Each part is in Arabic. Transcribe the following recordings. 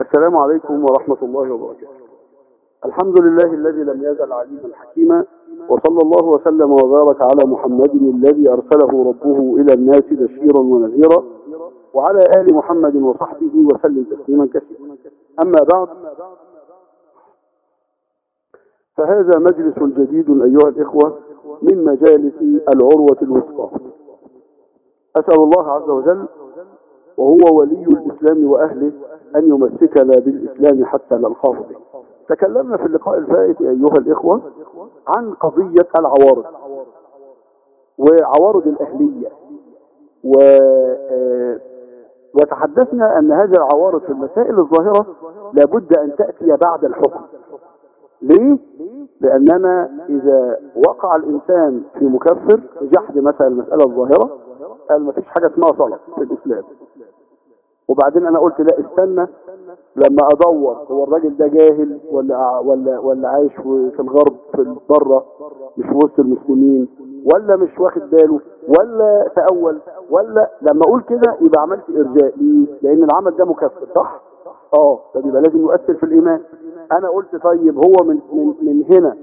السلام عليكم ورحمة الله وبركاته. الحمد لله الذي لم يزل عليما حكيما وصلى الله وسلم وبارك على محمد الذي أرسله ربه إلى الناس بشيرا ونذيرا وعلى آل محمد وصحبه وسلم تسليما كثيرا. أما بعد فهذا مجلس جديد أيها الإخوة من مجالس العروة الوثقى. أسأل الله عز وجل وهو ولي الإسلام وأهله أن يمسكنا بالإسلام حتى نلقاه به. تكلمنا في اللقاء الفائت أيها الإخوة عن قضية العوارض وعوارض الأهلية. و وتحدثنا أن هذه العوارض في المسائل الظاهرة لابد أن تأتي بعد الحكم. ليه؟ لأننا إذا وقع الإنسان في مكفر جحد مثلا المسألة الظاهرة قال ما فيش حاجة اسمها صلاة في الإسلام. وبعدين أنا قلت لا استنى لما أدور هو الراجل ده جاهل ولا ولا ولا عايش في الغرب في بره مش وسط المسلمين ولا مش واخد باله ولا تأول ولا لما أقول كده يبقى عملت إرجاء ليه؟ لأن العمل ده مكفر صح؟ آه طب يبقى لازم يؤثر في الإيمان أنا قلت طيب هو من من من هنا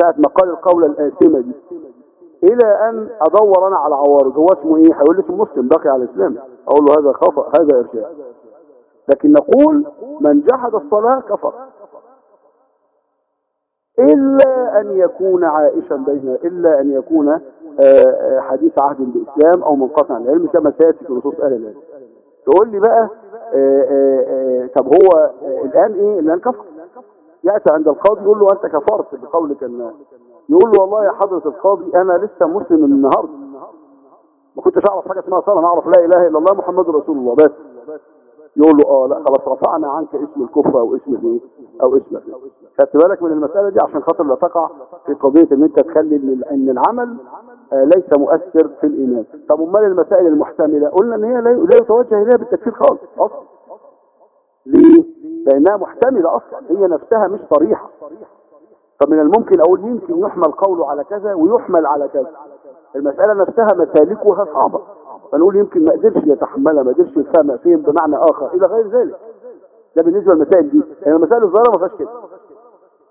ساعة ما قال القولة الآثمة دي إلى أن أدور أنا على عوارض. هو اسمه إيه؟ هيقول لي اسمه مسلم باقي على الإسلام. أقول له هذا خطأ هذا إرجاء لكن نقول من جحد الصلاة كفر. إلا أن يكون عائشا بين إلا أن يكون حديث عهد بالإسلام أو منقطع العلم. كما سيأتي في نصوص أهل العلم. تقول لي بقى آآ طب هو الآن إيه؟ الآن كفر. يأتي عند القاضي يقول له أنت كفرت بقولك الناس يقول له والله يا حضرة القاضي أنا لسه مسلم النهاردة. ما كنتش أعرف حاجة اسمها صلاة أنا أعرف لا إله إلا الله محمد رسول الله بس. يقول له آه لا خلاص رفعنا عنك اسم الكفر أو اسم الايه أو اسم خدت بالك من المسألة دي؟ عشان خاطر لا تقع في قضية إن أنت تخلي إن العمل آه ليس مؤثر في الإيمان. طب أمال المسائل المحتملة؟ قلنا إن هي لا يتوجه إليها بالتكفير خالص. أصلا. ليه؟ لأنها محتملة أصلا. هي نفسها مش صريحة. فمن الممكن أقول يمكن يحمل قوله على كذا ويحمل على كذا. المسألة نفسها مسالكها صعبة. فنقول يمكن ما قدرش يتحملها ما قدرش يفهمها فين بمعنى آخر إلى غير ذلك. ده بالنسبة للمسائل دي. يعني المسائل الظاهرة ما فيهاش كده.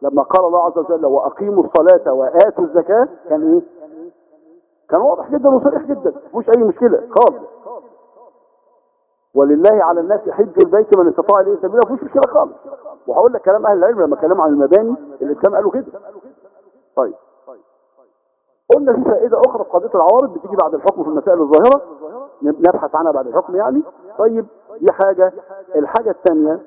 لما قال الله عز وجل وأقيموا الصلاة وآتوا الزكاة كان إيه؟ كان واضح جدا وصريح جدا. مفيش أي مشكلة. خالص. ولله على الناس حج البيت من استطاع إليه سبيلا مفيش مشكلة خالص. وهقول لك كلام أهل العلم لما كلموا عن المباني الإسلام قالوا كده. طيب. قلنا في فائدة أخرى في قضية العوارض بتيجي بعد الحكم في المسائل الظاهرة. نبحث عنها بعد الحكم يعني. طيب دي حاجة. الحاجة الثانية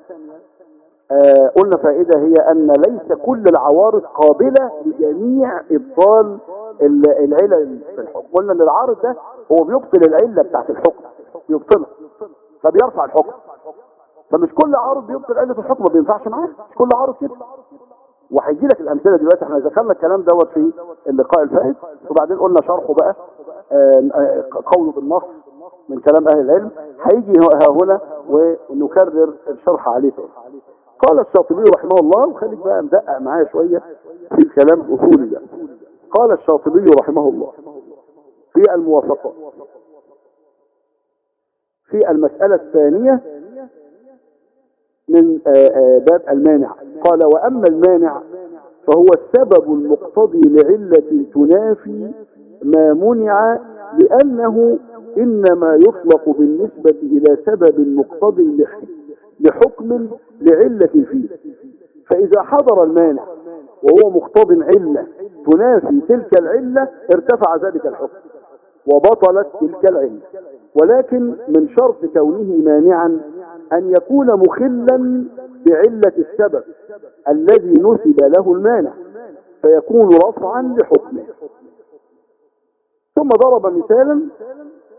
آه قلنا فائدة هي أن ليس كل العوارض قابلة لجميع إبطال العلل في الحكم. قلنا أن العارض ده هو بيبطل العلة بتاعت الحكم بيبطلها. فبيرفع الحكم. فمش كل عارض بيبطل علة الحكم ما بينفعش معاه؟ مش كل عارض كده. وهيجي لك الأمثلة دلوقتي. إحنا ذكرنا الكلام دوت في اللقاء الفائت وبعدين قلنا شرحه بقى قوله بالنص من كلام أهل العلم. هيجي هنا ونكرر الشرح عليه تاني. قال الشاطبي رحمه الله وخليك بقى مدقق معايا شوية في الكلام الأصولي ده. قال الشاطبي رحمه الله في الموافقات في المسألة الثانية من باب المانع. قال وأما المانع فهو السبب المقتضي لعلة تنافي ما منع لأنه إنما يطلق بالنسبة إلى سبب مقتضي لحكم لعلة فيه. فإذا حضر المانع وهو مقتض علة تنافي تلك العلة ارتفع ذلك الحكم وبطلت تلك العلة. ولكن من شرط كونه مانعا أن يكون مخلا بعلة السبب الذي نسب له المانع فيكون رفعا لحكمه. ثم ضرب مثالا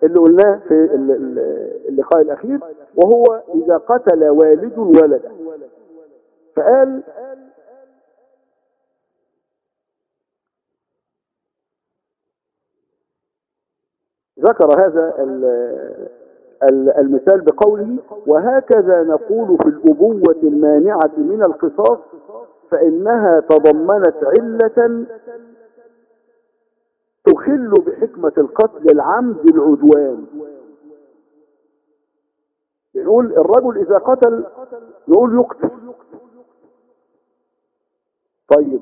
اللي قلناه في اللقاء الأخير وهو إذا قتل والد ولدا فقال ذكر هذا المثال بقوله وهكذا نقول في الأبوة المانعة من القصاص فإنها تضمنت علة تخل بحكمة القتل العمد العدوان. نقول الرجل إذا قتل نقول يقتل. طيب.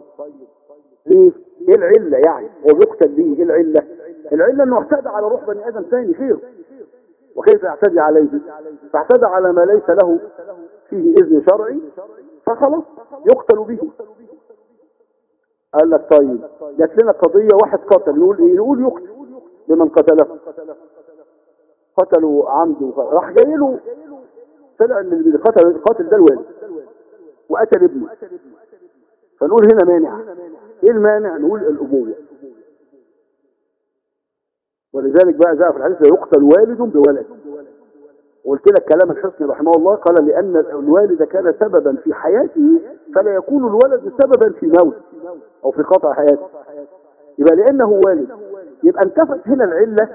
ليه؟ إيه العلة يعني؟ هو يقتل ليه؟ إيه العلة؟ العلة أنه اعتدى على روح بني آدم ثاني غيره. وكيف يعتدي عليه؟ فاعتدى على ما ليس له فيه إذن شرعي فخلاص يقتل به. قال لك طيب جات لنا قضية واحد قتل نقول إيه؟ نقول يقتل لمن قتله. قتلوا عمد راح جاي له طلع إن اللي قتل القاتل ده الوالد وقتل ابنه. فنقول هنا مانع. إيه المانع؟ نقول الابوه ولذلك بقى جاء في الحديث يقتل والد بولد. وقلت لك كلام الحسن رحمه الله قال لأن الوالد كان سببا في حياته فلا يكون الولد سببا في موت أو في قطع حياته. يبقى لأنه والد يبقى انتفت هنا العلة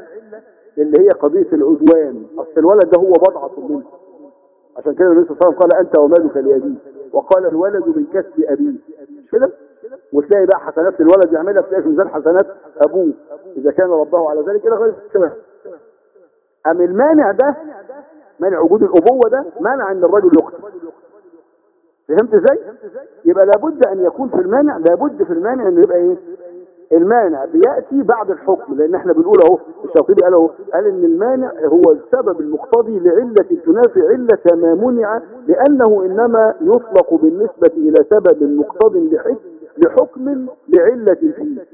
اللي هي قضية العدوان. أصل الولد ده هو بضعة منه. عشان كده النبي صلى الله عليه وسلم قال أنت ومالك لأبيه وقال الولد من كسب أبيه. مش كده؟ وتلاقي بقى حسنات الولد يعملها تلاقي في ميزان حسنات أبوه إذا كان ربه على ذلك إلى غير كده أم المانع ده؟ مانع وجود الأبوة ده مانع أن الرجل يقتل فهمت إزاي؟ يبقى لابد أن يكون في المانع لابد في المانع أنه يبقى إيه؟ المانع بيأتي بعد الحكم لأن إحنا بنقول أهو الشاطبي قال أهو قال إن المانع هو السبب المقتضي لعلة تنافي علة ما منع لأنه إنما يطلق بالنسبة إلى سبب مقتض لحكم لحكم لعلة فيه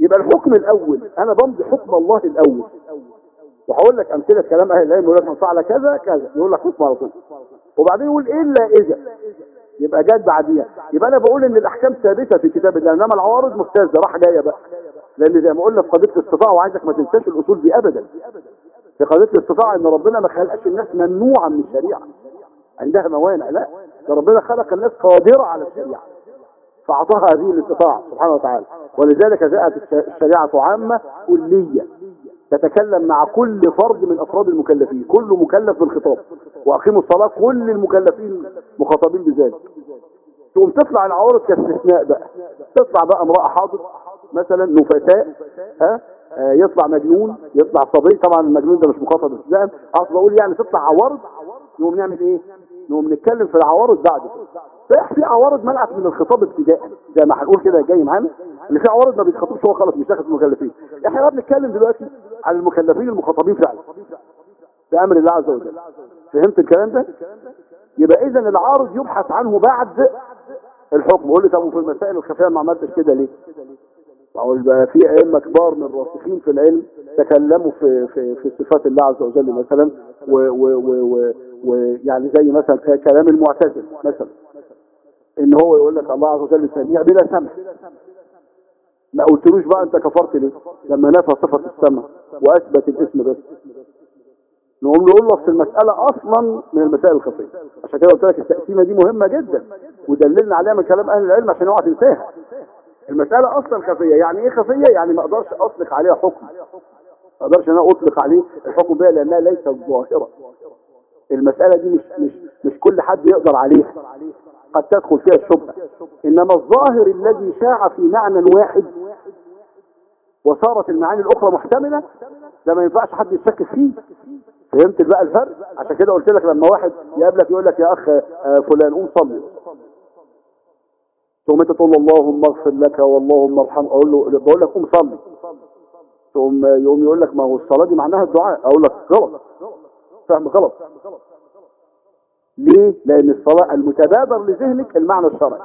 يبقى الحكم الأول أنا بمضي حكم الله الأول. وهقول لك أمثلة كلام أهل العلم يقول لك من فعل كذا كذا. يقول لك حكم على طول. وبعدين يقول إلا إذا. يبقى جاد بعديها. يبقى أنا بقول إن الأحكام ثابتة في كتاب الله إنما العوارض مستاذه راح جاية بقى. لأن زي ما قلنا في قضية الاستطاعة وعايزك ما تنساش الأصول دي ابدا. في قضية الاستطاعة إن ربنا ما خلقش الناس ممنوعه من الشريعة. عندها موانع. لا. ده ربنا خلق الناس قادرة على الشريعة. فأعطاها هذه الاستطاعه سبحانه وتعالى. ولذلك جاءت الشريعة عامة كلية. تتكلم مع كل فرد من أفراد المكلفين. كل مكلف بالخطاب. وأقيموا الصلاة كل المكلفين مخاطبين بذلك. تقوم تطلع العوارض كاستثناء بقى. تطلع بقى امرأة حاضر مثلا نفساء ها آه يطلع مجنون يطلع صبي. طبعا المجنون ده مش مخاطب ابتداء اقصد أقول يعني تطلع عوارض نقوم نعمل إيه؟ نقوم نتكلم في العوارض بعد صحيح في عوارض منعت من الخطاب ابتداء. زي ما هنقول كده جاي معانا إن في عوارض ما بيتخاطبش هو خلاص مش داخل في المكلفين. إحنا بقى بنتكلم دلوقتي على المكلفين المخاطبين فعلا. بأمر الله عز وجل. فهمت الكلام ده؟ يبقى اذا العارض يبحث عنه بعد الحكم. قول لي طب وفي المسائل الخفية ما عملتش كده ليه؟ أقول بقى في أئمة كبار من الراسخين في العلم تكلموا في في في صفات الله عز وجل مثلا ويعني زي مثلا كلام المعتزل مثلا. إن هو يقول لك الله عز وجل سميع بلا سمع. ما قلتلوش بقى أنت كفرت ليه؟ لما نفى صفة السمع وأثبت الاسم بس. نقوم نقول له في المسألة أصلا من المسائل الخفية. عشان كده قلت لك التقسيمة دي مهمة جدا. ودللنا عليها من كلام أهل العلم عشان اوعى تنساها المسألة أصلا خفية. يعني إيه خفية؟ يعني ما أقدرش أطلق عليها حكم. ما أقدرش أنا أطلق عليه الحكم بها لأنها ليست ظاهرة. المسألة دي مش مش مش كل حد يقدر عليها. قد تدخل فيها الشبهة. إنما الظاهر الذي شاع في معنى واحد وصارت المعاني الأخرى محتملة ده ما ينفعش حد يشكك فيه. فهمت بقى الفرق؟ عشان كده قلت لك لما واحد يقابلك يقول لك يا أخ فلان قوم صلي. تقوم أنت تقول له اللهم اغفر لك واللهم ارحم أقول له بقول لك قوم صلي. تقوم يقوم يقول لك ما هو الصلاة دي معناها الدعاء. أقول لك غلط. فهم غلط. ليه؟ لأن الصلاة المتبادر لذهنك المعنى الشرعي.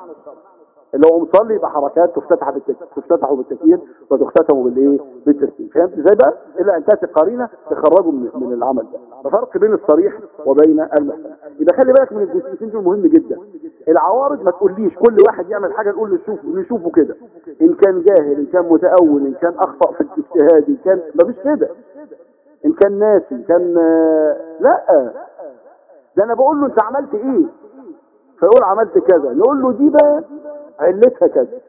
اللي هو مصلي يبقى حركات تفتتح بالتكبير تفتتح بالتكبير وتختتم بالإيه؟ بالتسليم. فهمت؟ إزاي بقى إلا أن تأتي قرينة تخرجه من, من العمل ده. ففرق بين الصريح وبين المحتمل يبقى خلي بالك من الجزئيتين دول مهم جدا. العوارض ما تقوليش كل واحد يعمل حاجة نقول نشوف نشوفه كده. إن كان جاهل إن كان متأول إن كان أخطأ في الاجتهاد إن كان مفيش كده. إن كان ناسي إن كان لأ. ده أنا بقول له انت عملت إيه؟ فيقول عملت كذا. نقول له دي بقى علتها كذا.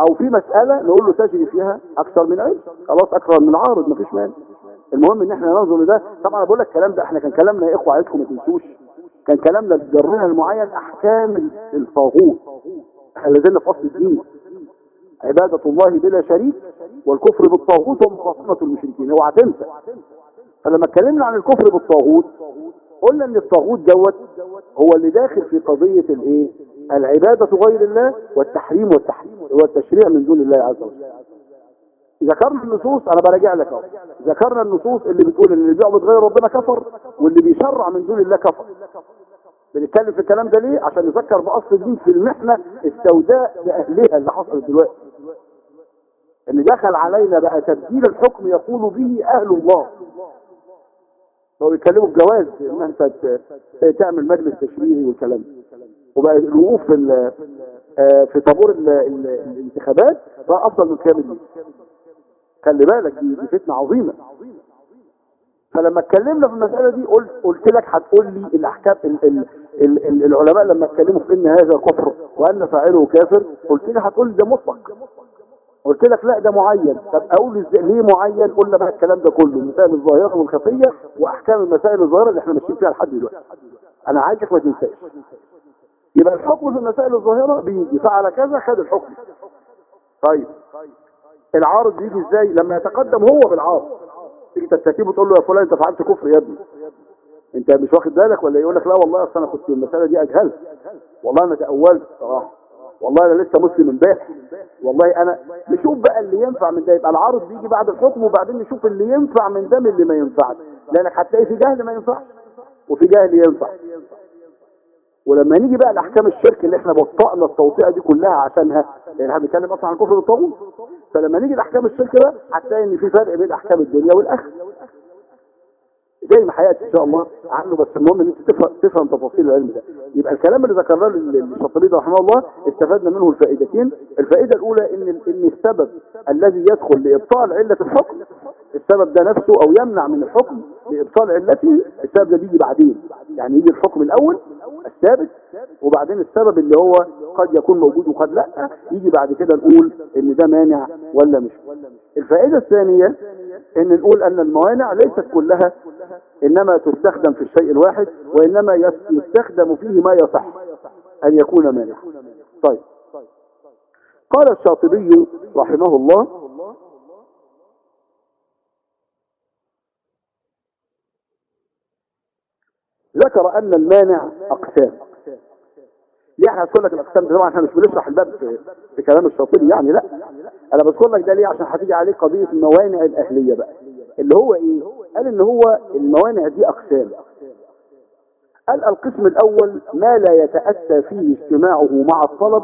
أو في مسألة نقول له تجري فيها أكثر من علم. خلاص أكثر من عارض مفيش مانع. المهم إن إحنا ننظر لده. طبعا أنا بقول لك الكلام ده إحنا كان كلامنا يا إخوة عايزكم ما تنسوش. كان كلامنا جرنا المعين أحكام الطاغوت. إحنا لازلنا في أصل الدين. عبادة الله بلا شريك والكفر بالطاغوت ومخاصمة المشركين. اوعى تنسى. فلما اتكلمنا عن الكفر بالطاغوت قلنا إن الطاغوت دوت هو اللي داخل في قضية الإيه؟ العبادة غير الله والتحريم والتحريم هو التشريع من دون الله عز وجل. ذكرنا النصوص أنا براجع لك أهو. ذكرنا النصوص اللي بتقول إن اللي بيعبد غير ربنا كفر واللي بيشرع من دون الله كفر. بنتكلم في الكلام ده ليه؟ عشان نذكر بأصل الدين في المحنة السوداء لأهلها اللي حصلت دلوقتي. إن دخل علينا بقى تبديل الحكم يقول به أهل الله. هو بيتكلموا بجواز إن أنت تعمل مجلس تشريعي والكلام وبقى الوقوف في آه، في طابور ال- ال- الانتخابات بقى أفضل من كامل خلي بالك دي, فتنة عظيمة. فلما اتكلمنا في المسألة دي قلت قلت لك هتقول لي الأحكام ال ال ال ال العلماء لما اتكلموا في إن هذا كفر وأن فاعله كافر قلت لي هتقول لي ده مطلق. قلت لك لا ده معين. طب إزاي؟ ليه معين؟ قلنا بقى الكلام ده كله المسائل الظاهرة والخفية وأحكام المسائل الظاهرة اللي إحنا ماشيين فيها لحد دلوقتي. أنا عايزك ما تنساش. يبقى الحكم في المسائل الظاهرة بيجي فعل كذا خد الحكم. طيب. العارض بيجي إزاي؟ لما يتقدم هو بالعارض. تيجي تستكيب وتقول له يا فلان أنت فعلت كفر يا ابني. أنت مش واخد بالك ولا يقول لك لا والله أصل أنا كنت المسألة دي أجهلت. والله أنا تأولت صراحة. والله أنا لسه مسلم امبارح. والله أنا نشوف بقى اللي ينفع من ده. يبقى العارض بيجي بعد الحكم وبعدين نشوف اللي ينفع من ده من اللي ما ينفعش. لأنك هتلاقي في جهل ما ينفعش وفي جهل ينفع. ولما نيجي بقى لأحكام الشرك اللي إحنا بطأنا التوطئة دي كلها عشانها لأن إحنا بنتكلم أصلا عن كفر بالطاغوت. فلما نيجي لأحكام الشرك بقى هتلاقي إن في فرق بين أحكام الدنيا والآخرة. زي ما حياتي إن شاء الله. عنه بس المهم إن أنت تفهم, تفاصيل العلم ده. يبقى الكلام اللي ذكرناه للشاطبي رحمه الله استفدنا منه الفائدتين. الفائدة الأولى إن إن السبب الذي يدخل لإبطال علة الحكم السبب ده نفسه أو يمنع من الحكم لإبطال علته السبب ده بيجي بعدين. يعني يجي الحكم الأول الثابت وبعدين السبب اللي هو قد يكون موجود وقد لأ يجي بعد كده نقول إن ده مانع ولا مش. الفائدة الثانية إن نقول أن الموانع ليست كلها إنما تستخدم في الشيء الواحد وإنما يس- يستخدم فيه ما يصح أن يكون مانع طيب. قال الشاطبي رحمه الله ذكر أن المانع أقسام. ليه إحنا هذكر لك الأقسام دي طبعا إحنا مش بنشرح الباب في, في كلام الشاطبي يعني لا. أنا بذكر لك ده ليه عشان هتيجي عليه قضية الموانع الأهلية بقى. اللي هو إيه؟ قال إن هو الموانع دي أقسام. قال القسم الأول ما لا يتأتى فيه اجتماعه مع الطلب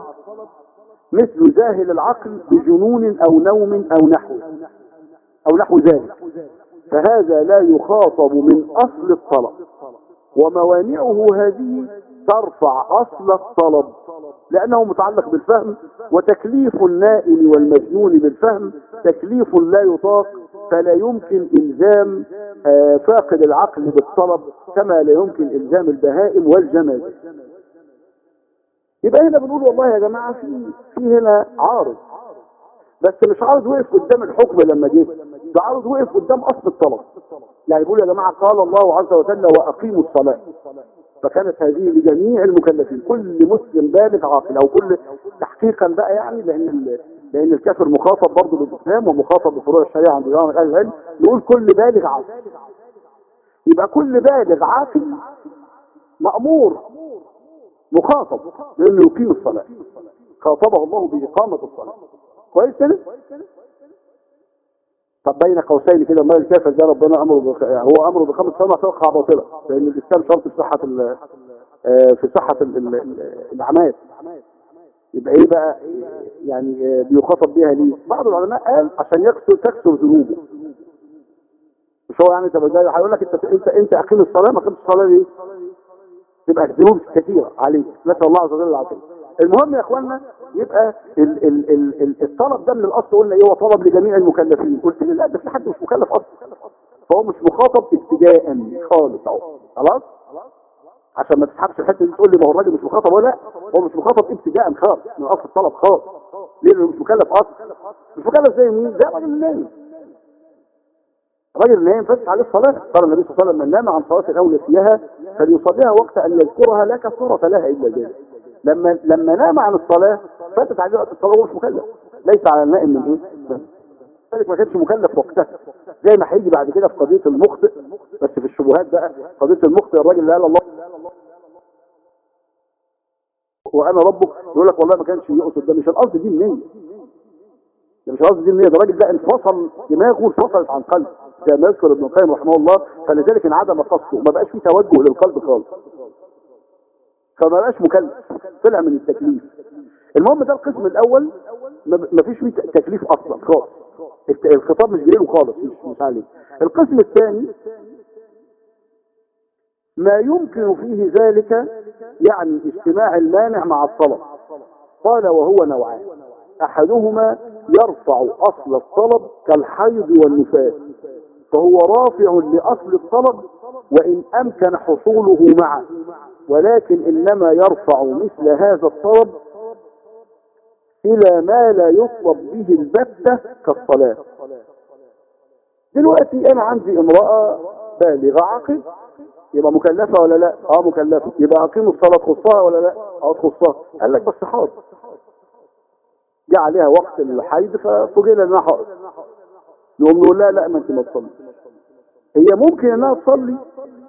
مثل ذاهل العقل بجنون أو نوم أو نحو أو نحو ذلك. فهذا لا يخاطب من أصل الطلب وموانعه هذه ترفع أصل الطلب لأنه متعلق بالفهم وتكليف النائم والمجنون بالفهم تكليف لا يطاق فلا يمكن إلزام آه، فاقد العقل بالطلب كما لا يمكن إلزام البهائم والجماد. يبقى هنا بنقول والله يا جماعة في في هنا عارض. بس مش عارض وقف قدام الحكم لما جه ده عارض وقف قدام أصل الطلب. يعني بيقول يا جماعة قال الله عز وجل وأقيموا الصلاة. فكانت هذه لجميع المكلفين. كل مسلم بالغ عاقل أو كل تحقيقا بقى يعني لأن لأن الكافر مخاطب برضه بالإسلام ومخاطب بفروع الشريعة عند جماعة أهل العلم. نقول كل بالغ عاقل. يبقى كل بالغ عاقل مأمور مخاطب بانه يقيم الصلاة. خاطبه الله بإقامة الصلاة. كويس كده؟ طب بين قوسين كده ما الكافر ده ربنا أمره بخ... هو أمره بخمس صلاه تقع باطله لأن الاسلام شرط في صحة ال... آه، في صحة ال... ال... ال- الاعمال يبقى إيه بقى؟ يعني بيخاطب بيها ليه؟ بعض العلماء قال عشان يكسر تكسر ذنوبه. مش هو يعني طب إزاي هيقول لك انت انت أنت أقيم الصلاة ما أقيمش الصلاة ليه؟ تبقى الذنوب كثيره عليك. نسأل الله عز وجل العافية. المهم يا اخوانا يبقى ال ال ال ال الطلب ده من الأصل قلنا إيه؟ هو طلب لجميع المكلفين. قلت لي لا ده في حد مش مكلف أصلا. فهو مش مخاطب ابتداء خالص أهو. خلاص؟ عشان ما تسحبش الحتة دي تقول لي ما هو الراجل مش مخاطب ولا؟ لا هو مش مخاطب ابتداء خالص من أصل الطلب خالص. ليه؟ مش مكلف أصلا. مش مكلف زي مين؟ زي الراجل النايم الراجل النايم فاتت عليه الصلاة. قال النبي صلى الله عليه وسلم من نام عن صلاة أو نسيها فليصليها وقت أن يذكرها لا كفارة لها إلا ذلك. لما لما نام عن الصلاة فاتت عليه وقت الصلاة وهو مش مكلف. ليس على النائم من إيه؟ ذلك ما كانش مكلف وقتها. زي ما هيجي بعد كده في قضية المخطئ. بس في الشبهات بقى قضية المخطئ الراجل اللي قال الله وأنا ربك يقول لك والله ما كانش يقصد ده مش القصد دي النيه ده مش القصد دي النيه ده الراجل ده انفصل دماغه انفصلت عن قلبه زي ما يذكر ابن القيم رحمه الله فلذلك انعدم قصده. وما بقاش فيه توجه للقلب خالص. فما بقاش مكلف. طلع من التكليف. المهم ده القسم الأول ما فيش فيه تكليف أصلا خالص. الخطاب مش جاي له خالص مش مش عليه. القسم الثاني ما يمكن فيه ذلك يعني اجتماع المانع مع الطلب. قال وهو نوعان. أحدهما يرفع أصل الطلب كالحيض والنفاس فهو رافع لأصل الطلب وإن أمكن حصوله معه. ولكن إنما يرفع مثل هذا الطلب إلى ما لا يطلب به البتة كالصلاة. دلوقتي أنا عندي امرأة بالغة عاقل يبقى مكلفة ولا لا؟ آه مكلفة. يبقى أقيم الصلاة تخصها ولا لا؟ آه تخصها. قال لك بس حاضر. جاء عليها وقت الحيض ففوجئنا إنها حاضر. نقوم نقول لها لا ما أنت ما تصلي هي ممكن إنها تصلي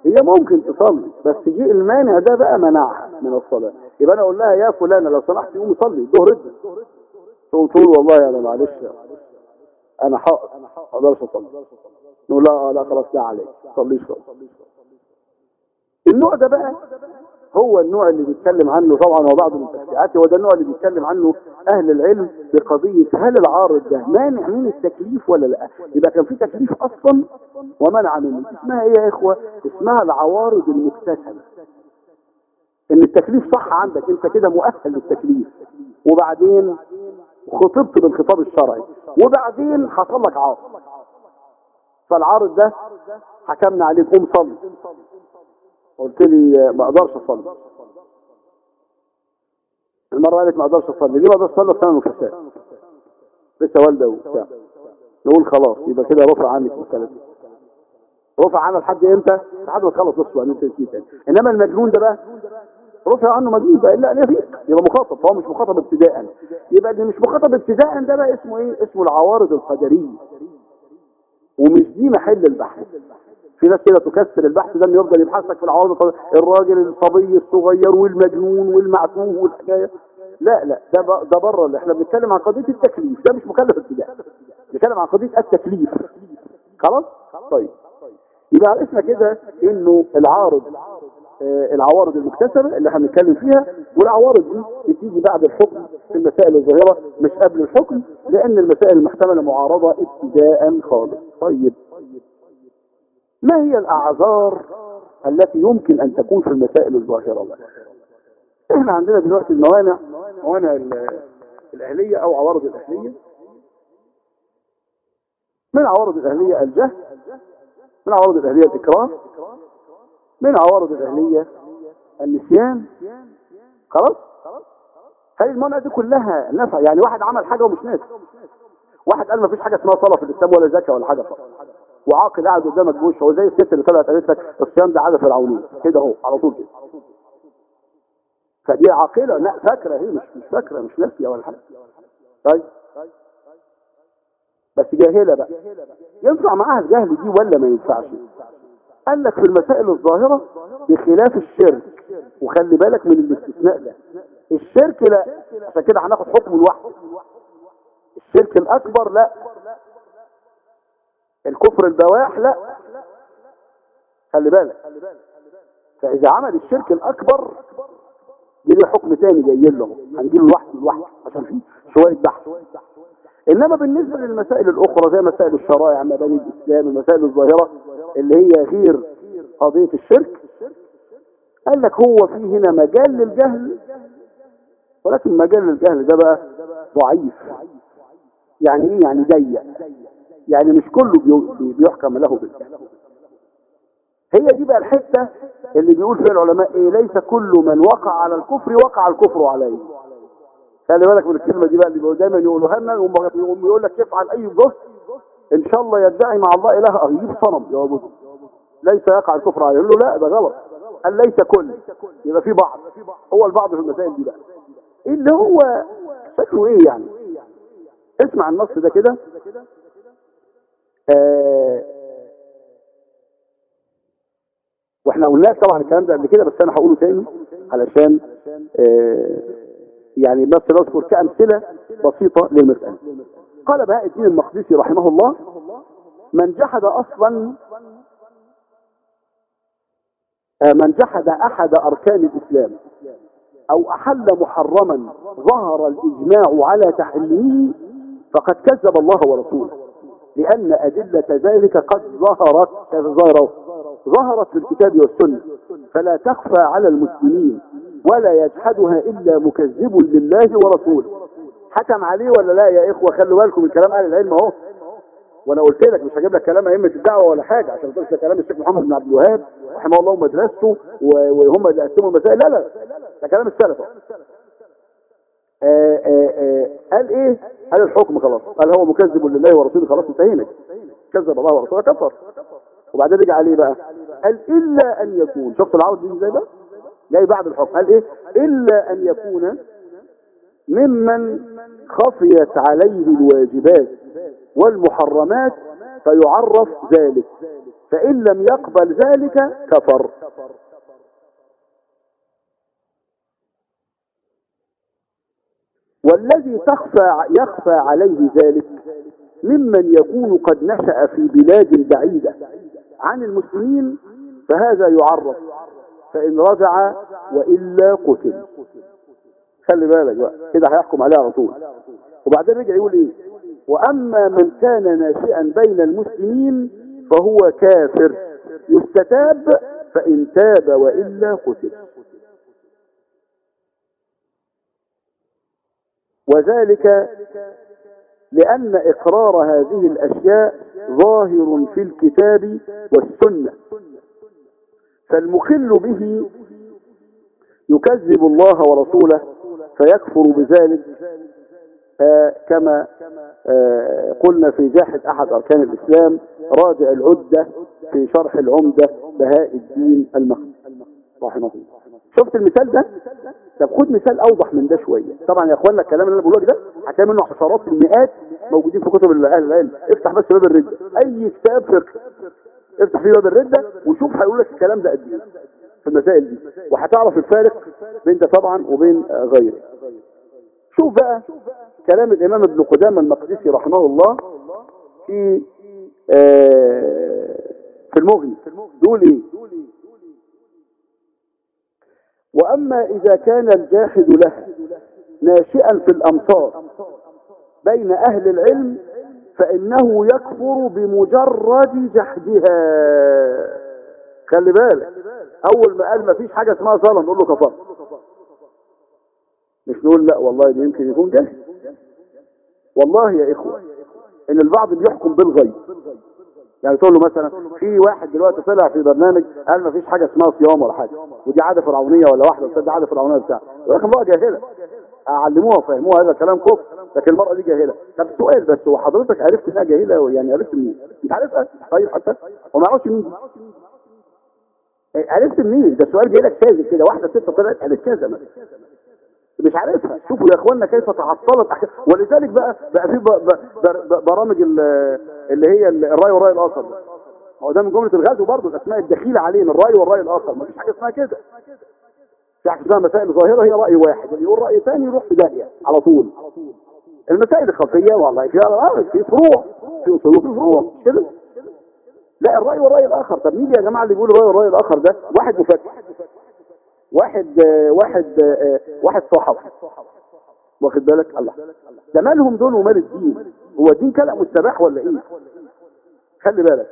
هي ممكن تصلي بس جه المانع ده بقى منعها من الصلاة. يبقى أنا أقول لها يا فلانة لو سمحت قومي صلي الظهر ادى تقول تقول والله أنا معلش أنا حائط ما أقدرش أصلي. نقول لها آه لا خلاص لا عليك تصليش خالص. النوع ده بقى هو النوع اللي بيتكلم عنه طبعا وبعض من التشريعات هو ده النوع اللي بيتكلم عنه أهل العلم بقضية هل العارض ده مانع من التكليف ولا لا؟ يبقى كان في تكليف أصلا ومنع منه. اسمها إيه يا إخوة؟ اسمها العوارض المكتسبة. إن التكليف صح عندك أنت كده مؤهل للتكليف. وبعدين خطبت بالخطاب الشرعي. وبعدين حصل لك عارض. فالعارض ده حكمنا عليه قوم صلي. قلت لي ما أقدرش أصلي. المرة قالت ما أقدرش أصلي. ليه ما أقدرش أصلي؟ اصل أنا لسه والدة وبتاع. نقول خلاص يبقى كده رفع عنك دي رفع عنه لحد إمتى؟ لحد ما تخلص نصه يعني انت تاني إنما المجنون ده بقى رفع عنه مجنون بقى الا يفيق. يبقى مخاطب. فهو مش مخاطب ابتداء يبقى اللي مش مخاطب ابتداء ده بقى اسمه إيه؟ اسمه العوارض القدرية. ومش دي محل البحث. في ناس كده تكسر البحث ده انه يفضل يبحثك في العوارض الراجل الصبي الصغير والمجنون والمعتوه والحكاية. لا لا ده ده بره. اللي إحنا بنتكلم عن قضية التكليف. ده مش مكلف ابتداء بنتكلم عن قضية التكليف. خلاص؟ طيب. يبقى عرفنا كده إنه العارض آه العوارض المكتسبة اللي هنتكلم فيها والعوارض دي بتيجي بعد الحكم في المسائل الظاهرة مش قبل الحكم لأن المسائل المحتملة معارضة ابتداء خالص. طيب. ما هي الأعذار التي يمكن أن تكون في المسائل الظاهرة؟ إحنا عندنا دلوقتي الموانع موانع الأهلية أو عوارض الأهلية. من عوارض الأهلية الجهل من عوارض الأهلية الإكراه من عوارض الأهلية النسيان. خلاص؟ هذه الموانع دي كلها نفع يعني واحد عمل حاجة ومش ناسي واحد قال ما فيش حاجة اسمها صلاة في الاسلام ولا زكاة ولا حاجة صلاة وعاقل قاعد قدامك بوش هو زي الست اللي طلعت قالت لك الصيام ده عاده فرعونية. كده اهو على طول كده. فدي عاقلة؟ لا فاكرة هي مش مش فاكرة مش ناسية ولا حاجة. طيب. بس جاهلة بقى. ينفع معاها الجهل دي ولا ما ينفعش؟ قال لك في المسائل الظاهرة بخلاف الشرك. وخلي بالك من الاستثناء ده. الشرك لا عشان كده هناخد حكم لوحده الشرك الأكبر لا. الكفر البواح لا. خلي بالك. فإذا عمل الشرك الأكبر يجي حكم تاني جاي له هنجي له لوحده لوحده عشان فيه شوية بحث. إنما بالنسبة للمسائل الأخرى زي مسائل الشرائع مباني الإسلام المسائل الظاهرة اللي هي غير قضية الشرك قال لك هو في هنا مجال للجهل ولكن مجال للجهل ده بقى ضعيف. يعني إيه؟ يعني ضيق. يعني مش كله بيحكم له بالجهل هي دي بقى الحتة اللي بيقول فيها العلماء إيه؟ ليس كل من وقع على الكفر وقع الكفر عليه. خلي بالك من الكلمة دي بقى اللي دايما يقولوها لنا يقوم يقول لك افعل أي جهد إن شاء الله يدعي مع الله اله يجيب صنم يعبده ليس يقع الكفر عليه. يقول له لا ده غلط. قال ليس كل. يبقى في بعض. هو البعض في المسائل دي بقى. اللي هو شكله إيه يعني؟ اسمع النص ده كده. وإحنا قلنا طبعا الكلام ده قبل كده بس أنا هقوله تاني علشان آه يعني بس نذكر كأمثلة بسيطة للمسألة. قال بهاء الدين المقدسي رحمه الله من جحد أصلا آه من جحد أحد أركان الإسلام أو أحل محرما ظهر الإجماع على تحريمه فقد كذب الله ورسوله. لأن أدلة ذلك قد ظهرت ظهرت ظهرت في الكتاب والسنة. فلا تخفى على المسلمين ولا يجحدها إلا مكذب لله ورسوله. حكم عليه ولا لا يا إخوة؟ خلوا بالكم من كلام أهل العلم أهو. وأنا قلت لك مش هجيب لك كلام أئمة الدعوة ولا حاجة عشان تقولش كلام الشيخ محمد بن عبد الوهاب رحمه الله ومدرسته وهم اللي قسموا المسائل لا لا ده كلام السلف آآ آآ قال إيه؟ قال الحكم خلاص. قال هو مكذب لله ورسوله خلاص انتهينا. كذب الله ورسوله كفر. وبعدين رجع عليه بقى؟ قال إلا أن يكون. شفت العوض دي إزاي بقى؟ جاي بعد الحكم. قال إيه؟ إلا أن يكون ممن خفيت عليه الواجبات والمحرمات فيعرف ذلك. فإن لم يقبل ذلك كفر. والذي تخفى يخفى عليه ذلك ممن يكون قد نشأ في بلاد بعيدة عن المسلمين فهذا يعرف فإن رجع وإلا قتل. خلي بالك بقى كده هيحكم عليه على طول. وبعدين رجع يقول إيه؟ وأما من كان ناشئا بين المسلمين فهو كافر يستتاب فإن تاب وإلا قتل. وذلك لأن إقرار هذه الأشياء ظاهر في الكتاب والسنة. فالمخل به يكذب الله ورسوله فيكفر بذلك آه كما آه قلنا في جاحد أحد أركان الإسلام راجع العدة في شرح العمدة بهاء الدين المقدس رحمه الله. شفت المثال ده؟ طب خد مثال أوضح من ده شوية. طبعا يا اخوانا الكلام اللي أنا بقوله لك ده هتلاقي منه عشرات المئات موجودين في كتب أهل العلم. افتح بس باب الردة. أي كتاب فقه افتح فيه باب الردة وشوف هيقول لك الكلام ده قد إيه في المسائل دي. وهتعرف الفارق بين ده طبعا وبين غيره. شوف بقى كلام الإمام ابن قدامة المقدسي رحمه الله في آه في المغني. بيقول إيه؟ وأما إذا كان الجاحد له ناشئا في الأمصار بين أهل العلم فإنه يكفر بمجرد جحدها. خلي بالك أول ما قال ما فيش حاجة اسمها صلاة نقول له كفر مش نقول لا والله ده يمكن يكون جهل والله يا إخوة إن البعض بيحكم بالغيب. يعني تقول له مثلا في واحد دلوقتي طلع في برنامج قال ما فيش حاجة اسمها صيام ولا حاجة. ودي عادة فرعونية ولا واحدة بتصدق عادة فرعونية بتاع. لك امراه جاهلة. علموها وفهموها هذا كلام كفر لكن المرأة دي جاهلة. طب سؤال بس هو حضرتك عرفت إنها جاهلة يعني عرفت منين؟ أنت عارفها؟ طيب حتى. هو ما يعرفش مين عرفت منين؟ ده السؤال جاي لك ساذج كده. واحدة ست طلعت قالت كذا مثلا. مش عارفها. شوفوا يا اخوانا كيف تعطلت أحكام. ولذلك بقى بقى في برامج اللي هي الرأي والرأي الآخر. هو ده من جملة الغزو برضه الأسماء الدخيلة علينا الرأي والرأي الآخر. ما فيش حاجة اسمها كده. في حاجة اسمها مسائل ظاهرة هي رأي واحد. اللي يقول رأي ثاني يروح في داهيه على طول. المسائل الخفية والله فيها في فروع. في أصول وفي فروع. كده؟ لا الرأي والرأي الآخر. طب مين يا جماعة اللي بيقول الرأي والرأي الآخر ده؟ واحد مفكر. واحد واحد واحد صحفي واخد بالك؟ الله. ده مالهم دول ومال الدين. هو الدين كلام مستباح ولا إيه؟ خلي بالك.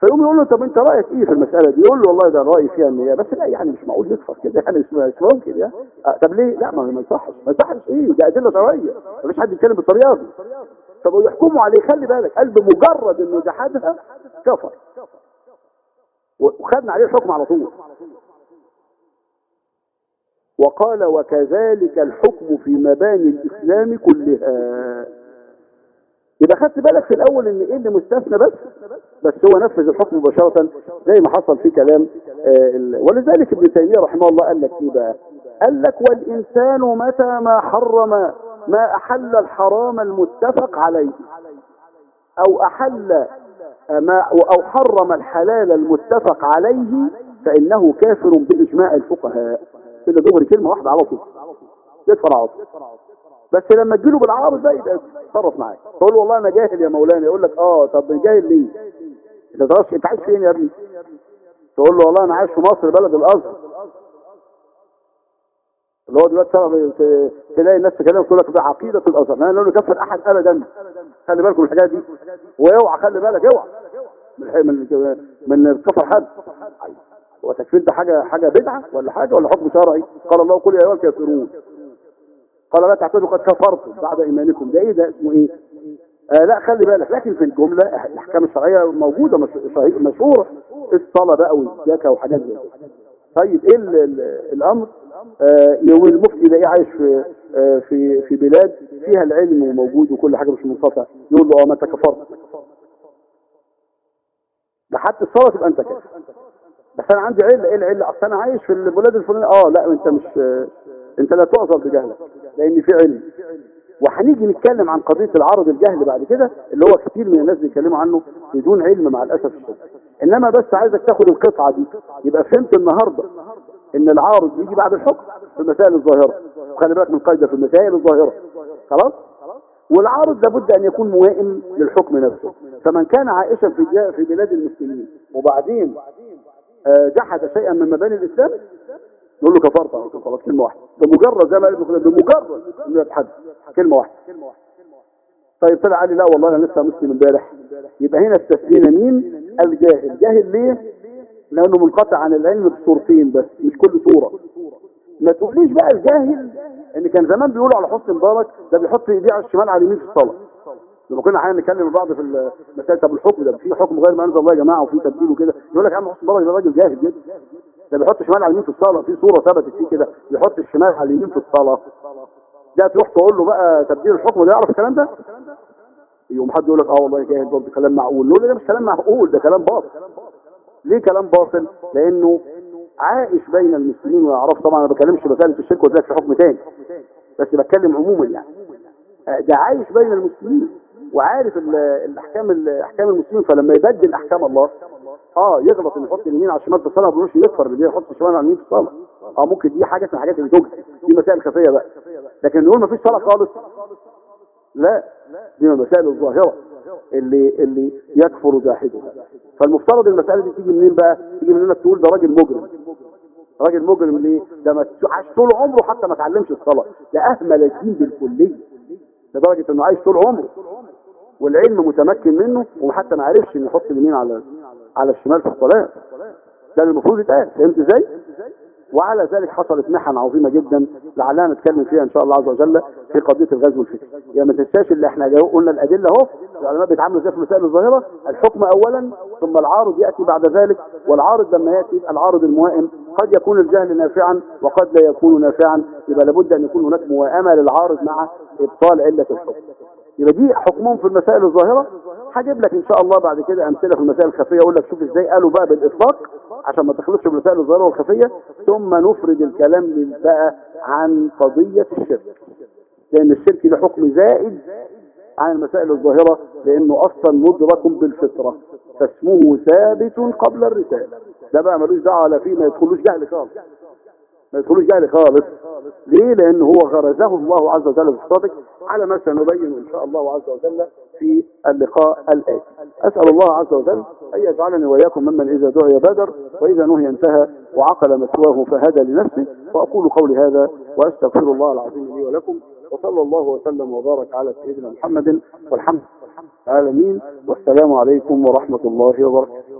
فيقوم يقول له طب أنت رأيك إيه في المسألة دي؟ يقول له والله ده رأيي فيها إن بس لا يعني مش معقول يكفر كده. يعني مش ممكن يعني طب ليه؟ لا ما يصحش. ما يصحش إيه؟ ده أدلة شرعية. مفيش حد يتكلم بالطريقة دي. طب ويحكموا عليه خلي بالك. قال بمجرد إنه جحدها كفر. وخدنا عليه الحكم على طول. وقال وكذلك الحكم في مباني الإسلام كلها. يبقى خدت بالك في الأول إن إيه اللي مستثنى بس؟ بس هو نفذ الحكم مباشرة زي ما حصل في كلام آه ولذلك ابن تيمية رحمه الله قال لك إيه بقى؟ قال لك والإنسان متى ما حرم ما أحل الحرام المتفق عليه أو أحل ما أو حرم الحلال المتفق عليه فإنه كافر بإجماع الفقهاء. كده دغري كلمه واحدة على طول. يكفر على طول بس لما تجيله بالعرض ده يبقى تصرف معاك. تقول له والله أنا جاهل يا مولانا. يقول لك آه طب جاهل ليه؟ أنت تعرفش أنت عايش فين يا ابني؟ تقول له والله أنا عايش في مصر بلد الازهر اللي هو دلوقتي تلاقي الناس تكلمك تقول لك بعقيده الأزهر. أنا لا نكفر أحد ابدا. خلي بالكم الحاجات دي. واوعى خلي بالك اوعى من من من كفر حد. هو تكفير ده حاجة حاجة بدعة ولا حاجة ولا حكم شرعي؟ قال الله قل يا أيها الكافرون. قال لا تعتدوا قد كفرتم بعد إيمانكم. ده إيه ده؟ اسمه إيه؟ آه لا خلي بالك. لكن في الجملة الأحكام الشرعية موجودة مشهورة. الصلاة بقى والزكاة وحاجات زي كده. طيب إيه ال- ال- الأمر؟ آه يوم المفتي يلاقيه عايش في آه في في بلاد فيها العلم وموجود وكل حاجة مش منقطع يقول له آه ما انت كفرت ده حتى الصلاة تبقى أنت كافر بس أنا عندي علة. إيه العلة؟ أصل أنا عايش في البلاد الفلانية. آه لا أنت مش أنت لا تعذر بجهلك لأن في علم. وهنيجي نتكلم عن قضية العرض الجهل بعد كده اللي هو كتير من الناس بيتكلموا عنه بدون علم مع الأسف الشديد. إنما بس عايزك تاخد القطعة دي. يبقى فهمت النهارده. إن العارض بيجي بعد الحكم في المسائل الظاهرة. وخلي بالك من قاعدة في المسائل الظاهرة. خلاص؟ والعارض لابد أن يكون موائم للحكم نفسه. فمن كان عائشا في في بلاد المسلمين وبعدين آه، جحد شيئا من مباني الإسلام نقول له كفرت خلاص كلمة واحدة. بمجرد زي ما قال بمجرد إنه يتحدث. كلمة واحدة. طيب طلع قال لي لا والله أنا لسه مسلم امبارح. يبقى هنا استثنينا مين؟ الجاهل. جاهل ليه؟ لأنه منقطع عن العلم بصورتين بس مش كل صورة. ما تقوليش بقى الجاهل إن كان زمان بيقولوا على حسني مبارك ده بيحط إيديه على الشمال على اليمين في الصلاة. لما كنا أحيانا نتكلم بعض في المسائل طب الحكم ده في حكم غير ما أنزل الله يا جماعة وفي تبديل وكده. يقول لك يا عم حسني مبارك ده راجل جاهل جدا. ده بيحط الشمال على اليمين في الصلاة في صورة ثبتت فيه كده بيحط الشمال على اليمين في الصلاة. ده تروح تقول له بقى تبديل الحكم ده يعرف الكلام ده؟ يقوم حد يقول لك آه والله جاهل برضه كلام معقول. نقول له ده مش كلام معقول ده كلام باطل. ليه كلام باطل؟ لأنه عايش بين المسلمين ويعرف طبعا أنا ما بكلمش مساله الشرك وذلك في حكم تاني بس بتكلم عموما يعني. ده عايش بين المسلمين وعارف ال- الأحكام ال- أحكام المسلمين فلما يبدل أحكام الله آه يغلط إنه يحط اليمين على الشمال في الصلاة ما يكفر بدي يحط الشمال على اليمين في الصلاة. آه ممكن دي حاجة من الحاجات اللي تجهل دي مسائل خفية بقى. لكن نقول ما فيش صلاة خالص؟ لا. دي من المسائل الظاهرة. اللي اللي يكفر جاحدها. فالمفترض المسألة دي تيجي منين بقى؟ تيجي من انك تقول ده راجل مجرم. راجل مجرم ليه؟ ده ما عاش طول عمره حتى ما اتعلمش الصلاة. ده أهمل الدين بالكلية. لدرجة إنه عايش طول عمره. والعلم متمكن منه وحتى ما عرفش إنه يحط اليمين على على الشمال في الصلاة. ده المفروض يتقال. فهمت إزاي؟ وعلى ذلك حصلت محن عظيمة جدا لعلنا نتكلم فيها إن شاء الله عز وجل في قضية الغزو الفكري يعني ما تنساش اللي إحنا قلنا الأدلة أهو العلماء بيتعاملوا إزاي في المسائل الظاهرة؟ الحكم اولا ثم العارض يأتي بعد ذلك والعارض لما يأتي العارض الموائم. قد يكون الجهل نافعا وقد لا يكون نافعا يبقى لابد أن يكون هناك موائمه للعارض مع إبطال علة الحكم. يبقى دي حكمهم في المسائل الظاهرة. هجيب لك إن شاء الله بعد كده أمثلة في المسائل الخفية أقول لك شوف إزاي قالوا بقى بالإطلاق عشان ما تخلطش بالمسائل الظاهره والخفيه ثم نفرد الكلام بقى عن قضية الشرك لأن الشرك له حكم زائد عن المسائل الظاهرة لأنه أصلا مدرك بالفطرة فاسمه ثابت قبل الرسالة. ده بقى ملوش دعوة لا فيه ما يدخلوش جهل خالص. ما يدخلوش جهل خالص. ليه؟ لأن هو غرزه الله عز وجل في خطابك على ما سنبين إن شاء الله عز وجل في اللقاء الآتي. أسأل الله عز وجل أن يجعلني وإياكم ممن إذا دعي بادر وإذا نهي انتهى وعقل مثواه فهدى لنفسه وأقول قولي هذا وأستغفر الله العظيم لي ولكم وصلى الله وسلم وبارك على سيدنا محمد والحمد لله العالمين. والسلام عليكم ورحمة الله وبركاته.